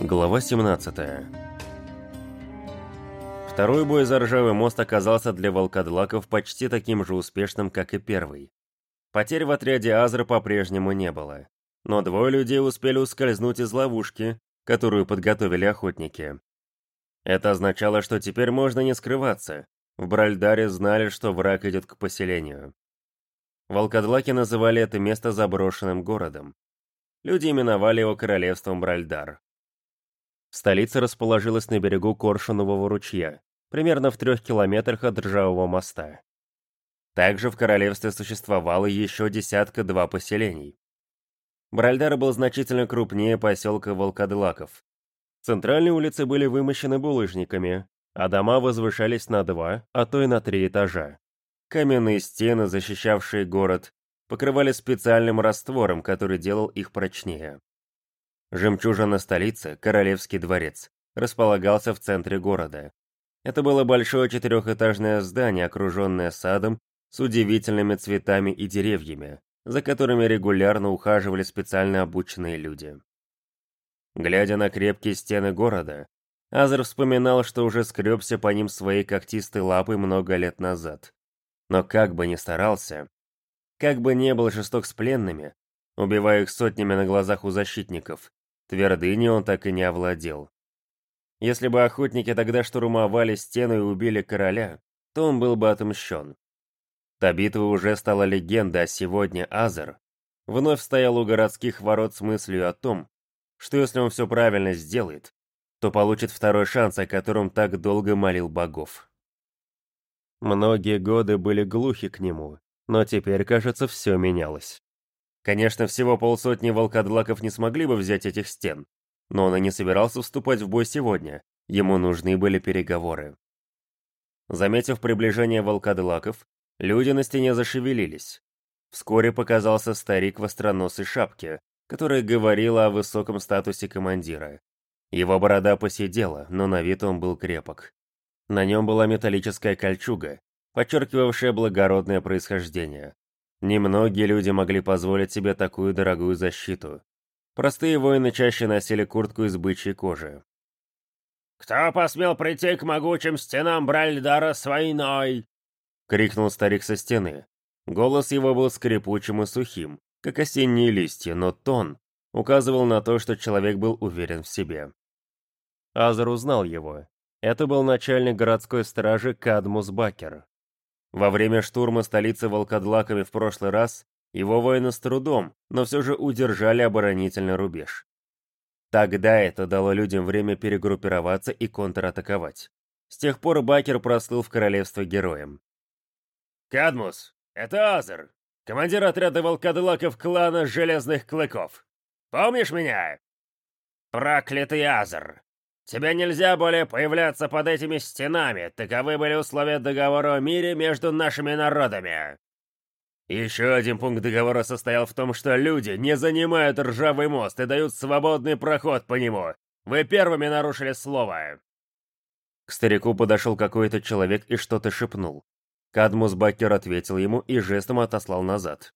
Глава 17 Второй бой за ржавый мост оказался для волкодлаков почти таким же успешным, как и первый. Потерь в отряде Азра по-прежнему не было, но двое людей успели ускользнуть из ловушки, которую подготовили охотники. Это означало, что теперь можно не скрываться. В Бральдаре знали, что враг идет к поселению. Волкодлаки называли это место заброшенным городом. Люди именовали его королевством Бральдар. Столица расположилась на берегу Коршунового ручья, примерно в трех километрах от Ржавого моста. Также в королевстве существовало еще десятка-два поселений. Бральдар был значительно крупнее поселка Волкодлаков. Центральные улицы были вымощены булыжниками, а дома возвышались на два, а то и на три этажа. Каменные стены, защищавшие город, покрывали специальным раствором, который делал их прочнее. Жемчужина столицы, Королевский дворец, располагался в центре города. Это было большое четырехэтажное здание, окруженное садом с удивительными цветами и деревьями, за которыми регулярно ухаживали специально обученные люди. Глядя на крепкие стены города, Азер вспоминал, что уже скребся по ним своей когтистой лапой много лет назад. Но как бы ни старался, как бы не был жесток с пленными, убивая их сотнями на глазах у защитников, Твердыни он так и не овладел. Если бы охотники тогда штурмовали стену и убили короля, то он был бы отмщен. Та битва уже стала легендой, а сегодня Азер вновь стоял у городских ворот с мыслью о том, что если он все правильно сделает, то получит второй шанс, о котором так долго молил богов. Многие годы были глухи к нему, но теперь, кажется, все менялось. Конечно, всего полсотни волкодлаков не смогли бы взять этих стен, но он и не собирался вступать в бой сегодня, ему нужны были переговоры. Заметив приближение волкодлаков, люди на стене зашевелились. Вскоре показался старик в остроносой шапке, которая говорила о высоком статусе командира. Его борода посидела, но на вид он был крепок. На нем была металлическая кольчуга, подчеркивавшая благородное происхождение. Немногие люди могли позволить себе такую дорогую защиту. Простые воины чаще носили куртку из бычьей кожи. «Кто посмел прийти к могучим стенам Бральдара с войной?» — крикнул старик со стены. Голос его был скрипучим и сухим, как осенние листья, но тон указывал на то, что человек был уверен в себе. Азар узнал его. Это был начальник городской стражи Кадмус Бакер. Во время штурма столицы волкодлаками в прошлый раз его воины с трудом, но все же удержали оборонительный рубеж. Тогда это дало людям время перегруппироваться и контратаковать. С тех пор Бакер прослыл в королевство героем. «Кадмус, это Азер, командир отряда волкодлаков клана Железных Клыков. Помнишь меня?» «Проклятый Азер! Тебе нельзя более появляться под этими стенами. Таковы были условия договора о мире между нашими народами. Еще один пункт договора состоял в том, что люди не занимают ржавый мост и дают свободный проход по нему. Вы первыми нарушили слово. К старику подошел какой-то человек и что-то шепнул. Кадмус Бакер ответил ему и жестом отослал назад.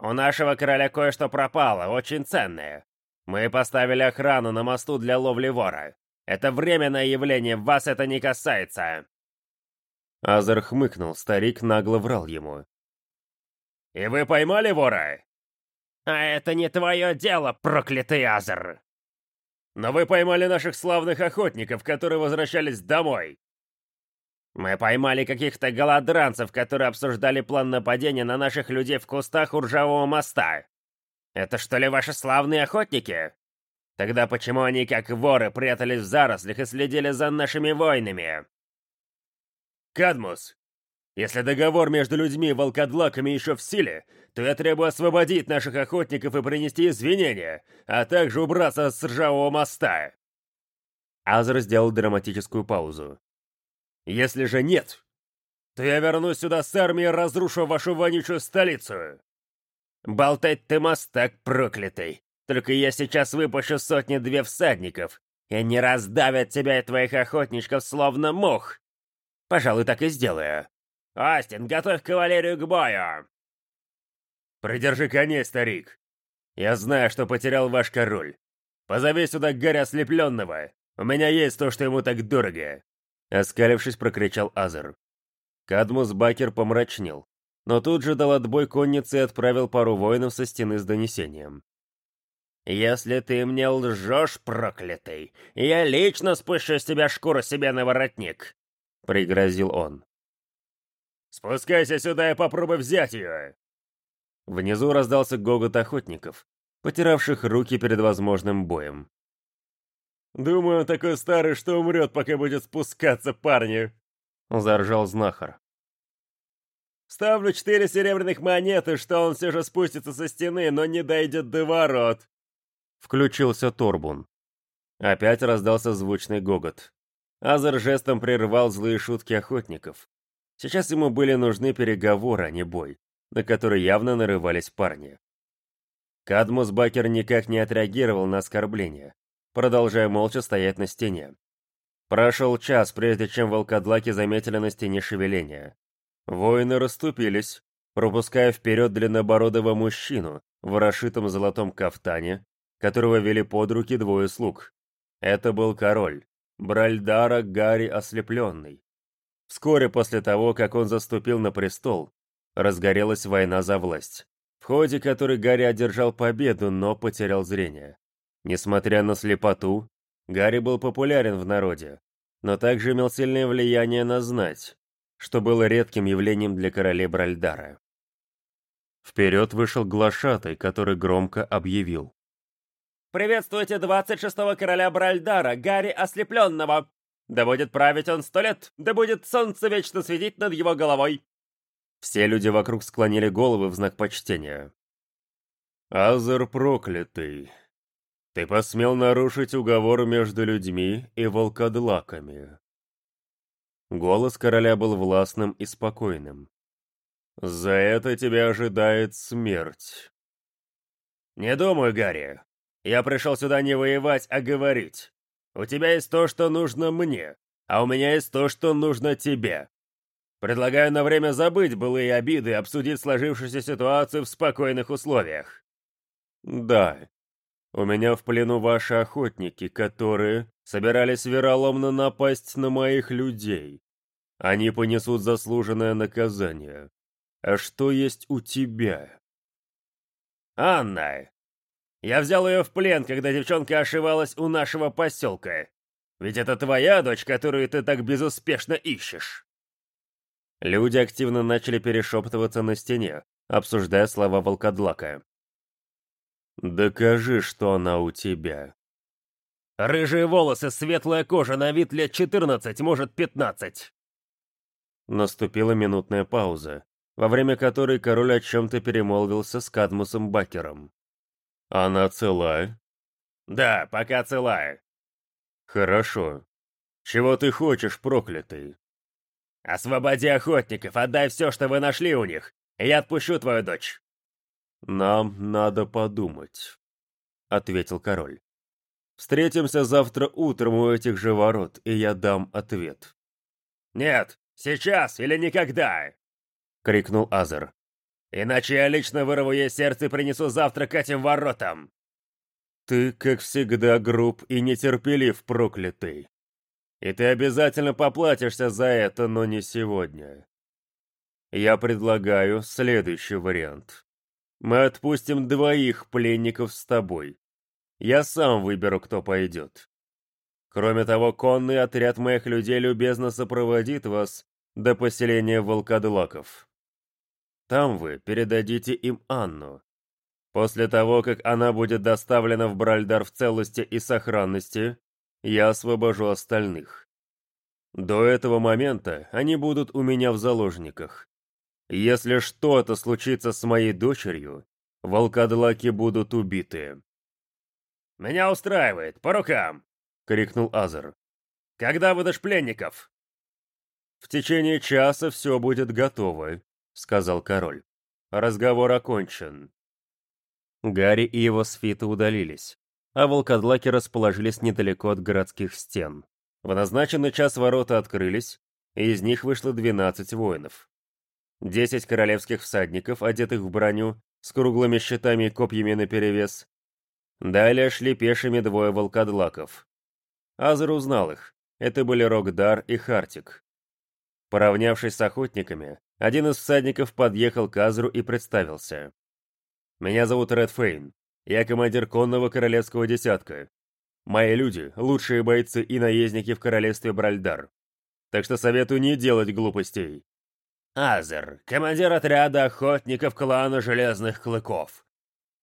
«У нашего короля кое-что пропало, очень ценное. Мы поставили охрану на мосту для ловли вора. Это временное явление, вас это не касается. Азер хмыкнул, старик нагло врал ему. «И вы поймали вора?» «А это не твое дело, проклятый Азер!» «Но вы поймали наших славных охотников, которые возвращались домой!» «Мы поймали каких-то голодранцев, которые обсуждали план нападения на наших людей в кустах у ржавого моста. Это что ли ваши славные охотники? Тогда почему они, как воры, прятались в зарослях и следили за нашими войнами? Кадмус, если договор между людьми и волкодлаками еще в силе, то я требую освободить наших охотников и принести извинения, а также убраться с ржавого моста. Азер сделал драматическую паузу. Если же нет, то я вернусь сюда с армией и разрушу вашу вонючую столицу. Болтать ты мостак проклятый. Только я сейчас выпущу сотни-две всадников, и они раздавят тебя и твоих охотничков словно мух. Пожалуй, так и сделаю. Астин, готовь кавалерию к бою!» «Придержи коней, старик. Я знаю, что потерял ваш король. Позови сюда Гарри Ослепленного! У меня есть то, что ему так дорого!» Оскалившись, прокричал Азер. Кадмус Бакер помрачнел, но тут же дал отбой коннице и отправил пару воинов со стены с донесением. «Если ты мне лжешь, проклятый, я лично спущу с тебя шкуру себе на воротник!» — пригрозил он. «Спускайся сюда и попробуй взять ее!» Внизу раздался гогот охотников, потиравших руки перед возможным боем. «Думаю, он такой старый, что умрет, пока будет спускаться, парни!» — заржал знахар. «Ставлю четыре серебряных монеты, что он все же спустится со стены, но не дойдет до ворот!» Включился Торбун. Опять раздался звучный гогот. Азар жестом прервал злые шутки охотников. Сейчас ему были нужны переговоры, а не бой, на который явно нарывались парни. Кадмус Бакер никак не отреагировал на оскорбление, продолжая молча стоять на стене. Прошел час, прежде чем волкодлаки заметили на стене шевеление. Воины расступились, пропуская вперед длиннобородого мужчину в расшитом золотом кафтане, которого вели под руки двое слуг. Это был король, Бральдара Гарри Ослепленный. Вскоре после того, как он заступил на престол, разгорелась война за власть, в ходе которой Гарри одержал победу, но потерял зрение. Несмотря на слепоту, Гарри был популярен в народе, но также имел сильное влияние на знать, что было редким явлением для королей Бральдара. Вперед вышел глашатай, который громко объявил. «Приветствуйте 26-го короля Бральдара, Гарри Ослепленного! Да будет править он сто лет, да будет солнце вечно светить над его головой!» Все люди вокруг склонили головы в знак почтения. «Азер проклятый!» Ты посмел нарушить уговор между людьми и волкодлаками. Голос короля был властным и спокойным. За это тебя ожидает смерть. Не думаю, Гарри. Я пришел сюда не воевать, а говорить. У тебя есть то, что нужно мне, а у меня есть то, что нужно тебе. Предлагаю на время забыть былые обиды и обсудить сложившуюся ситуацию в спокойных условиях. Да, у меня в плену ваши охотники, которые собирались вероломно напасть на моих людей. Они понесут заслуженное наказание. А что есть у тебя? Анна. Я взял ее в плен, когда девчонка ошивалась у нашего поселка. Ведь это твоя дочь, которую ты так безуспешно ищешь. Люди активно начали перешептываться на стене, обсуждая слова волкодлака. «Докажи, что она у тебя». «Рыжие волосы, светлая кожа, на вид лет 14, может, 15». Наступила минутная пауза, во время которой король о чем-то перемолвился с Кадмусом Бакером. «Она цела?» «Да, пока цела». «Хорошо. Чего ты хочешь, проклятый?» «Освободи охотников, отдай все, что вы нашли у них, и я отпущу твою дочь». «Нам надо подумать», — ответил король. «Встретимся завтра утром у этих же ворот, и я дам ответ». «Нет, сейчас или никогда!» — крикнул Азер. «Иначе я лично вырву ей сердце и принесу завтра к этим воротам!» «Ты, как всегда, груб и нетерпелив, проклятый. И ты обязательно поплатишься за это, но не сегодня. Я предлагаю следующий вариант». Мы отпустим двоих пленников с тобой. Я сам выберу, кто пойдет. Кроме того, конный отряд моих людей любезно сопроводит вас до поселения волкодлаков. Там вы передадите им Анну. После того, как она будет доставлена в Бральдар в целости и сохранности, я освобожу остальных. До этого момента они будут у меня в заложниках. Если что-то случится с моей дочерью, волкодлаки будут убиты. «Меня устраивает, по рукам!» — крикнул Азер. «Когда выдашь пленников?» «В течение часа все будет готово», — сказал король. «Разговор окончен». Гарри и его свита удалились, а волкодлаки расположились недалеко от городских стен. В назначенный час ворота открылись, и из них вышло 12 воинов. Десять королевских всадников, одетых в броню, с круглыми щитами и копьями наперевес, Далее шли пешими двое волкодлаков. Азер узнал их. Это были Рогдар и Хартик. Поравнявшись с охотниками, один из всадников подъехал к Азру и представился. «Меня зовут Ред Фейн. Я командир конного королевского десятка. Мои люди — лучшие бойцы и наездники в королевстве Бральдар. Так что советую не делать глупостей». «Азер, командир отряда охотников клана Железных Клыков.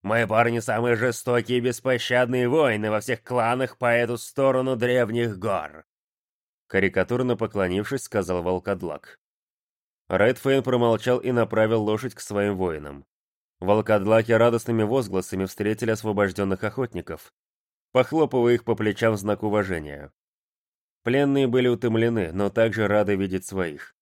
Мои парни самые жестокие и беспощадные воины во всех кланах по эту сторону древних гор. Карикатурно поклонившись, сказал Волкодлак. Редфейн промолчал и направил лошадь к своим воинам. Волкодлаки радостными возгласами встретили освобожденных охотников, похлопывая их по плечам в знак уважения. Пленные были утомлены, но также рады видеть своих.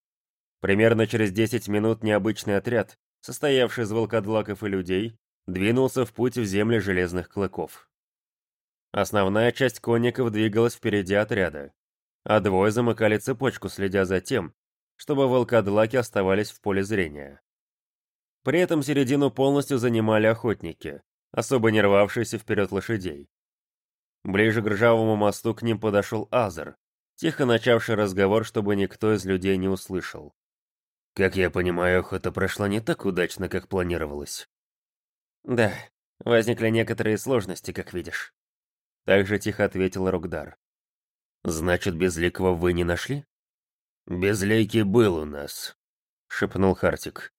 Примерно через 10 минут необычный отряд, состоявший из волкодлаков и людей, двинулся в путь в земли железных клыков. Основная часть конников двигалась впереди отряда, а двое замыкали цепочку, следя за тем, чтобы волкодлаки оставались в поле зрения. При этом середину полностью занимали охотники, особо не рвавшиеся вперед лошадей. Ближе к ржавому мосту к ним подошел Азер, тихо начавший разговор, чтобы никто из людей не услышал. «Как я понимаю, охота прошла не так удачно, как планировалось». «Да, возникли некоторые сложности, как видишь». Также тихо ответил Рогдар. «Значит, Безликого вы не нашли?» «Безликий был у нас», — шепнул Хартик.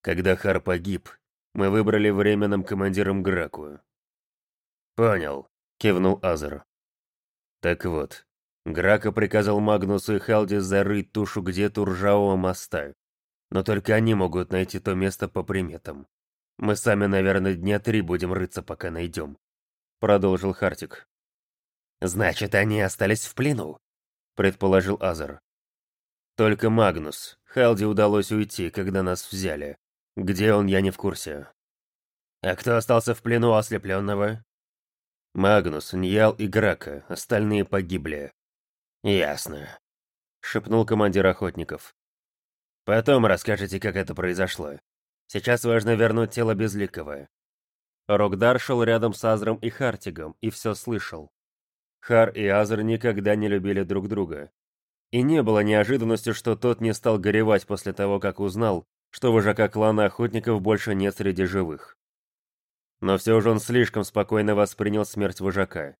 «Когда Хар погиб, мы выбрали временным командиром Граку». «Понял», — кивнул Азер. «Так вот, Грака приказал Магнусу и Халди зарыть тушу где-то у ржавого моста, но только они могут найти то место по приметам. Мы сами, наверное, дня три будем рыться, пока найдем», — продолжил Хартик. «Значит, они остались в плену?» — предположил Азер. «Только Магнус. Халди удалось уйти, когда нас взяли. Где он, я не в курсе». «А кто остался в плену ослепленного?» «Магнус, Ньял и Грака. Остальные погибли». «Ясно», — шепнул командир охотников. «Потом расскажете, как это произошло. Сейчас важно вернуть тело Безликого». Рогдар шел рядом с Азром и Хартигом и все слышал. Хар и Азер никогда не любили друг друга. И не было неожиданностью, что тот не стал горевать после того, как узнал, что вожака клана охотников больше нет среди живых. Но все же он слишком спокойно воспринял смерть вожака.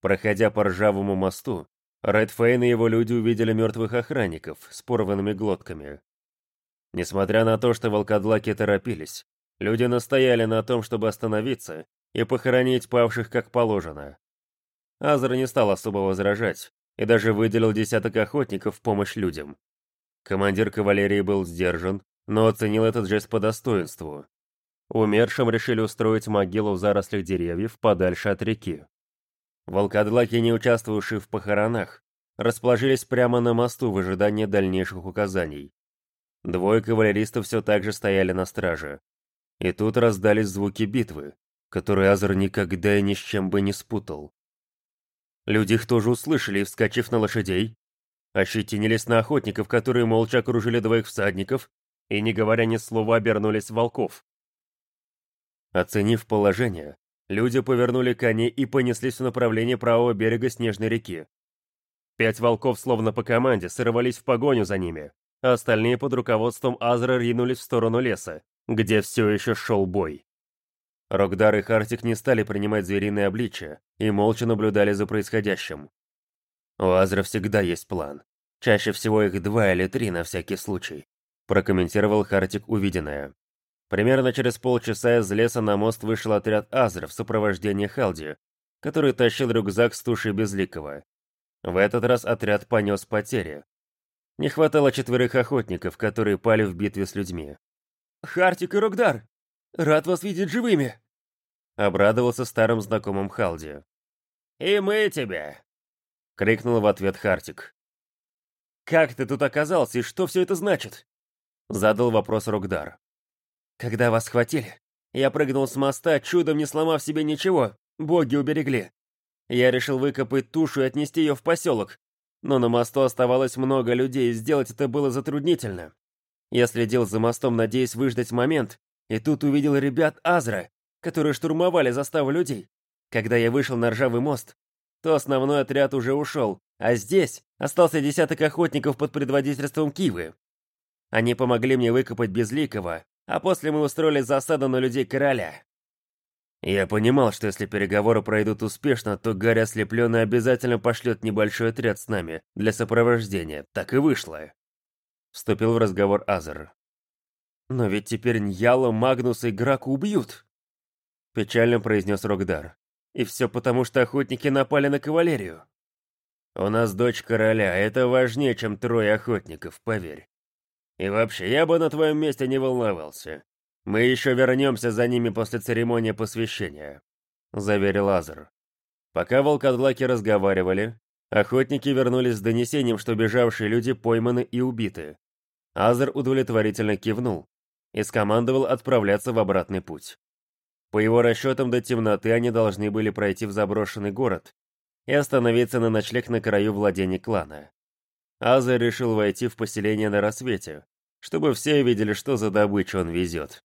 Проходя по ржавому мосту, Редфейн и его люди увидели мертвых охранников с порванными глотками. Несмотря на то, что волкодлаки торопились, люди настояли на том, чтобы остановиться и похоронить павших как положено. Азра не стал особо возражать и даже выделил десяток охотников в помощь людям. Командир кавалерии был сдержан, но оценил этот жест по достоинству. Умершим решили устроить могилу в зарослях деревьев подальше от реки. Волкодлаки, не участвовавшие в похоронах, расположились прямо на мосту в ожидании дальнейших указаний. Двое кавалеристов все так же стояли на страже. И тут раздались звуки битвы, которые Азар никогда и ни с чем бы не спутал. Люди их тоже услышали вскочив на лошадей, ощетинились на охотников, которые молча окружили двоих всадников и, не говоря ни слова, обернулись в волков. Оценив положение, люди повернули коней и понеслись в направлении правого берега Снежной реки. Пять волков, словно по команде, сорвались в погоню за ними, а остальные под руководством Азра ринулись в сторону леса, где все еще шел бой. Рогдар и Хартик не стали принимать звериное обличие и молча наблюдали за происходящим. У Азра всегда есть план. Чаще всего их два или три на всякий случай, прокомментировал Хартик увиденное. Примерно через полчаса из леса на мост вышел отряд Азра в сопровождении Халди, который тащил рюкзак с тушей Безликого. В этот раз отряд понес потери. Не хватало четверых охотников, которые пали в битве с людьми. «Хартик и Рогдар!» Рад вас видеть живыми!» Обрадовался старым знакомым Халди. «И мы тебя!» — крикнул в ответ Хартик. «Как ты тут оказался и что все это значит?» — задал вопрос Рогдар. «Когда вас схватили, я прыгнул с моста, чудом не сломав себе ничего, боги уберегли. Я решил выкопать тушу и отнести ее в поселок, но на мосту оставалось много людей, и сделать это было затруднительно. Я следил за мостом, надеясь выждать момент, и тут увидел ребят Азра, которые штурмовали заставу людей. Когда я вышел на ржавый мост, то основной отряд уже ушел, а здесь остался десяток охотников под предводительством Кивы. Они помогли мне выкопать Безликого, а после мы устроили засаду на людей короля. Я понимал, что если переговоры пройдут успешно, то Гарри Ослепленный обязательно пошлет небольшой отряд с нами для сопровождения. Так и вышло. Вступил в разговор Азер. «Но ведь теперь Ньяла, Магнуса и Граку убьют!» Печально произнес Рогдар. «И все потому, что охотники напали на кавалерию». «У нас дочь короля, это важнее, чем трое охотников, поверь. И вообще, я бы на твоем месте не волновался. Мы еще вернемся за ними после церемонии посвящения», — заверил Азер. Пока волкодлаки разговаривали, охотники вернулись с донесением, что бежавшие люди пойманы и убиты. Азер удовлетворительно кивнул и скомандовал отправляться в обратный путь. По его расчетам, до темноты они должны были пройти в заброшенный город и остановиться на ночлег на краю владений клана. Азер решил войти в поселение на рассвете, чтобы все видели, что за добычу он везет.